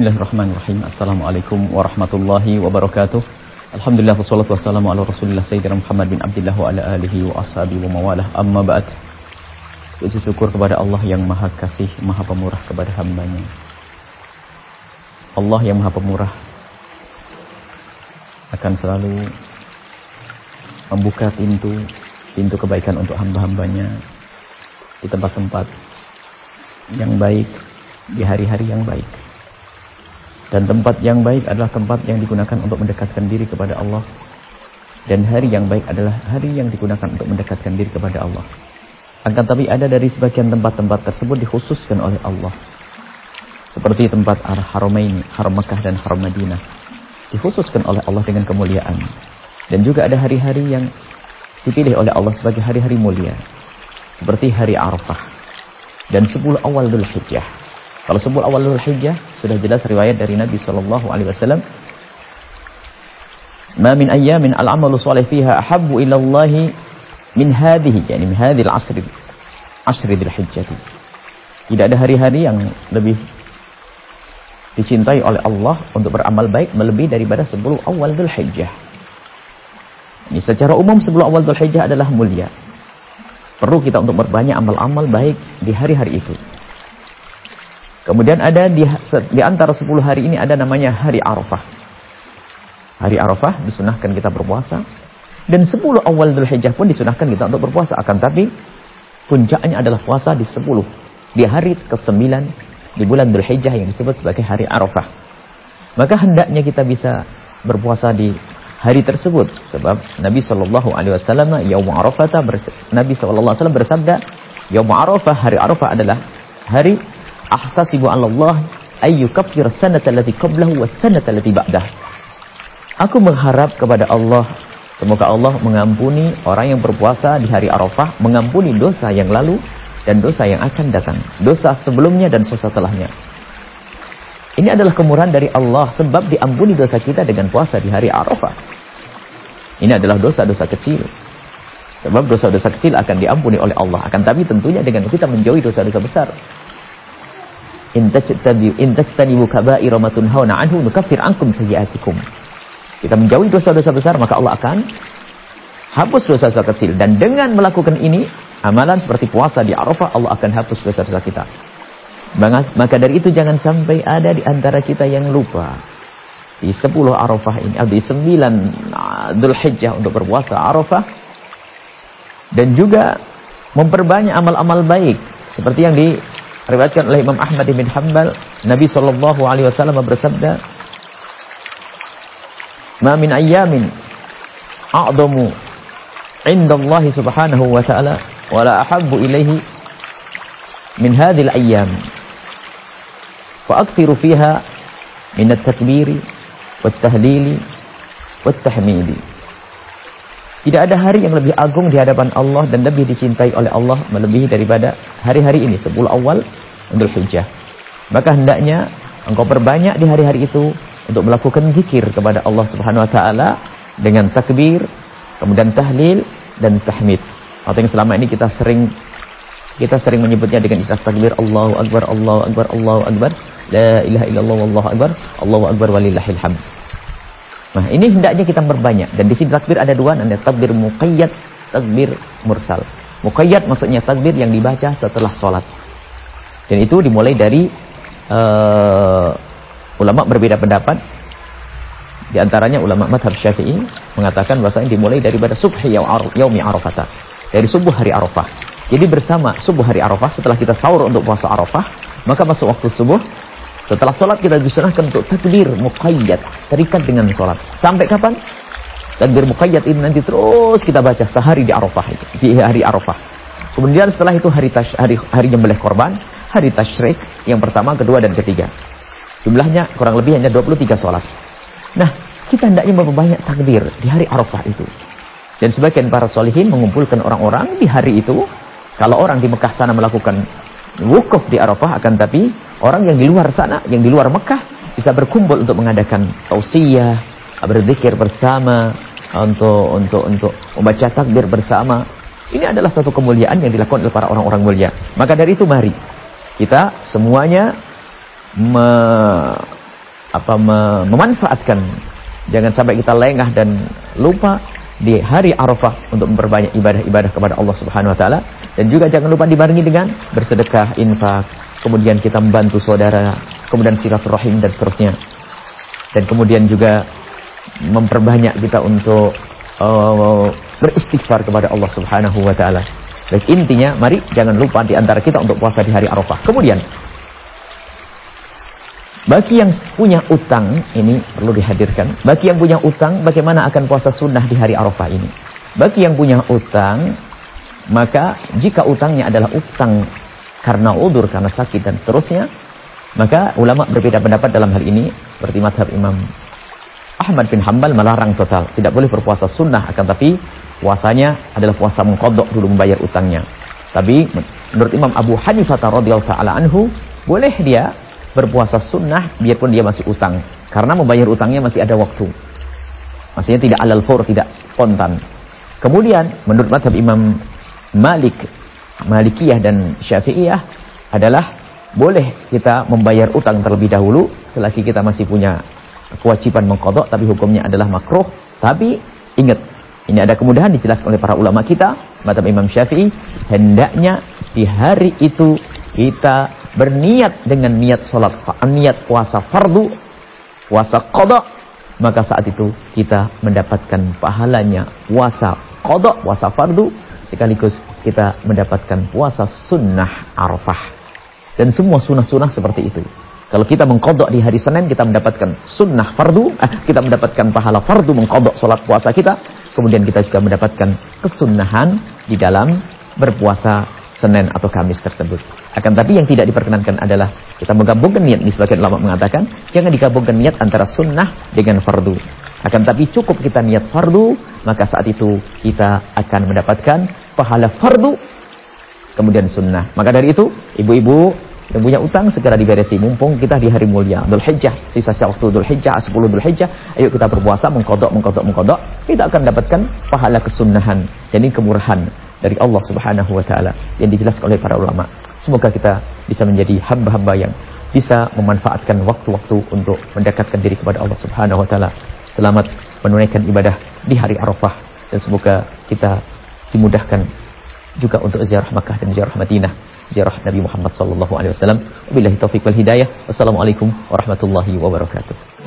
Bismillahirrahmanirrahim. Assalamualaikum warahmatullahi wabarakatuh. Alhamdulillah wassalatu wassalamu ala Rasulillah Sayyidina Muhammad bin Abdullah wa ala alihi wa ashabihi wa mawalah. Amma ba'd. Puji syukur kepada Allah yang Maha Kasih, Maha Pemurah kepada hambanya. Allah yang Maha Pemurah akan selalu membuka pintu pintu kebaikan untuk hamba-hambanya di tempat-tempat yang baik, di hari-hari yang baik. Dan tempat yang baik adalah tempat yang digunakan untuk mendekatkan diri kepada Allah. Dan hari yang baik adalah hari yang digunakan untuk mendekatkan diri kepada Allah. Akan tapi ada dari sebagian tempat-tempat tersebut dikhususkan oleh Allah. Seperti tempat Ar-Haramaini, Haram Mekah dan Haram Madinah. Dikhususkan oleh Allah dengan kemuliaan. Dan juga ada hari-hari yang dipilih oleh Allah sebagai hari-hari mulia. Seperti hari Arafah. Dan 10 awal Dhul Hijjah. Kalau sebut awal Dhul Hijjah sudah jelas riwayat dari Nabi sallallahu alaihi wasallam. "Ma min ayyamin al-'amalu shalih fiha ahabbu ila Allah min hadhihi," yani min hadhil asr asr Dhul Hijjah. Tidak ada hari-hari yang lebih dicintai oleh Allah untuk beramal baik melebihi daripada 10 awal Dhul Hijjah. Ini secara umum 10 awal Dhul Hijjah adalah mulia. Perlu kita untuk berbanyak amal-amal baik di hari-hari itu. Kemudian ada di, di antara 10 hari ini ada namanya hari Arafah. Hari Arafah disunahkan kita berpuasa. Dan 10 awal Dhul Hijjah pun disunahkan kita untuk berpuasa. Akan tapi puncaknya adalah puasa di 10. Di hari ke-9 di bulan Dhul Hijjah yang disebut sebagai hari Arafah. Maka hendaknya kita bisa berpuasa di hari tersebut. Sebab Nabi Shallallahu Alaihi Yaum Arafah Nabi bersabda, Yaum Arafah hari Arafah adalah hari ahtasibu 'ala Allah ay yukaffir sanata allati qablahu was sanata allati ba'dah. Aku mengharap kepada Allah semoga Allah mengampuni orang yang berpuasa di hari Arafah, mengampuni dosa yang lalu dan dosa yang akan datang, dosa sebelumnya dan dosa setelahnya. Ini adalah kemurahan dari Allah sebab diampuni dosa kita dengan puasa di hari Arafah. Ini adalah dosa-dosa kecil. Sebab dosa-dosa kecil akan diampuni oleh Allah. Akan tapi tentunya dengan kita menjauhi dosa-dosa besar. In tajtanibu kaba'ira ma tunhauna anhu nukaffir ankum. Kita menjauhi dosa-dosa besar maka Allah akan hapus dosa-dosa kecil dan dengan melakukan ini amalan seperti puasa di Arafah Allah akan hapus dosa-dosa kita. Maka dari itu jangan sampai ada di antara kita yang lupa di 10 Arafah ini di 9 Dhul Hijjah untuk berpuasa Arafah dan juga memperbanyak amal-amal baik seperti yang di Riwayatkan oleh Imam Ahmad bin Hanbal, Nabi sallallahu alaihi wasallam bersabda, "Ma min ayyamin a'damu 'inda Allah subhanahu wa ta'ala wa la ahabbu ilaihi min hadhihi al-ayyam." Fa akthiru fiha min at-takbiri wat-tahlili wat-tahmidi. Tidak ada hari yang lebih agung di hadapan Allah dan lebih dicintai oleh Allah melebihi daripada hari-hari ini, 10 awal Dhul Hijjah. Maka hendaknya engkau perbanyak di hari-hari itu untuk melakukan zikir kepada Allah Subhanahu wa taala dengan takbir, kemudian tahlil dan tahmid. Atau yang selama ini kita sering kita sering menyebutnya dengan istilah takbir Allahu akbar Allahu akbar Allahu akbar la ilaha illallah wallahu akbar Allahu akbar walillahil hamd. Nah, ini hendaknya kita berbanyak. Dan di sini takbir ada dua, ada takbir muqayyad, takbir mursal. Muqayyad maksudnya takbir yang dibaca setelah sholat. Dan itu dimulai dari uh, ulama berbeda pendapat. Di antaranya ulama madhab syafi'i mengatakan bahasanya dimulai daripada subhi yaumi arafah. Dari subuh hari arafah. Jadi bersama subuh hari arafah setelah kita sahur untuk puasa arafah, maka masuk waktu subuh setelah sholat kita disunahkan untuk takbir muqayyad. Terikat dengan sholat. Sampai kapan? Takbir muqayyad ini nanti terus kita baca sehari di Arafah itu. Di hari Arafah. Kemudian setelah itu hari tash, hari hari nyembelih korban, hari tasyrik yang pertama, kedua dan ketiga. Jumlahnya kurang lebih hanya 23 sholat. Nah, kita hendaknya memperbanyak takbir di hari Arafah itu. Dan sebagian para solihin mengumpulkan orang-orang di hari itu. Kalau orang di Mekah sana melakukan wukuf di Arafah akan tapi orang yang di luar sana, yang di luar Mekah bisa berkumpul untuk mengadakan tausiah, berzikir bersama, untuk untuk untuk membaca takbir bersama. Ini adalah satu kemuliaan yang dilakukan oleh para orang-orang mulia. Maka dari itu mari kita semuanya me apa memanfaatkan jangan sampai kita lengah dan lupa di hari Arafah untuk memperbanyak ibadah-ibadah kepada Allah Subhanahu wa taala dan juga jangan lupa dibarengi dengan bersedekah, infak, kemudian kita membantu saudara, kemudian silaturahim dan seterusnya. Dan kemudian juga memperbanyak kita untuk uh, beristighfar kepada Allah Subhanahu wa taala. Baik intinya mari jangan lupa di antara kita untuk puasa di hari Arafah. Kemudian bagi yang punya utang, ini perlu dihadirkan. Bagi yang punya utang, bagaimana akan puasa sunnah di hari Arafah ini? Bagi yang punya utang, maka jika utangnya adalah utang karena udur, karena sakit dan seterusnya, maka ulama berbeda pendapat dalam hal ini. Seperti madhab Imam Ahmad bin Hambal melarang total. Tidak boleh berpuasa sunnah, akan tapi puasanya adalah puasa mengkodok dulu membayar utangnya. Tapi menurut Imam Abu Hanifah radhiyallahu taala anhu, boleh dia berpuasa sunnah biarpun dia masih utang. Karena membayar utangnya masih ada waktu. Maksudnya tidak alal fur, tidak spontan. Kemudian menurut madhab Imam Malik, Malikiyah dan Syafi'iyah adalah boleh kita membayar utang terlebih dahulu selagi kita masih punya kewajiban mengkodok tapi hukumnya adalah makruh. Tapi ingat, ini ada kemudahan dijelaskan oleh para ulama kita, madhab Imam Syafi'i, hendaknya di hari itu kita berniat dengan niat sholat, niat puasa fardu, puasa kodok, maka saat itu kita mendapatkan pahalanya puasa kodok, puasa fardu, sekaligus kita mendapatkan puasa sunnah arafah. Dan semua sunnah-sunnah seperti itu. Kalau kita mengkodok di hari Senin, kita mendapatkan sunnah fardu, eh, kita mendapatkan pahala fardu mengkodok sholat puasa kita, kemudian kita juga mendapatkan kesunahan di dalam berpuasa Senin atau Kamis tersebut. Akan tapi yang tidak diperkenankan adalah kita menggabungkan niat. Di sebagian ulama mengatakan, jangan digabungkan niat antara sunnah dengan fardu. Akan tapi cukup kita niat fardu, maka saat itu kita akan mendapatkan pahala fardu, kemudian sunnah. Maka dari itu, ibu-ibu yang punya utang segera diberesi. Mumpung kita di hari mulia. Dhul Hijjah, sisa waktu Dhul Hijjah, 10 Dhul Hijjah. Ayo kita berpuasa, mengkodok, mengkodok, mengkodok. Kita akan dapatkan pahala kesunahan. Jadi kemurahan dari Allah Subhanahu wa taala yang dijelaskan oleh para ulama. Semoga kita bisa menjadi hamba-hamba yang bisa memanfaatkan waktu-waktu untuk mendekatkan diri kepada Allah Subhanahu wa taala. Selamat menunaikan ibadah di hari Arafah dan semoga kita dimudahkan juga untuk ziarah Makkah dan ziarah Madinah, ziarah Nabi Muhammad sallallahu alaihi wasallam. Wabillahi taufik wal hidayah. Wassalamualaikum warahmatullahi wabarakatuh.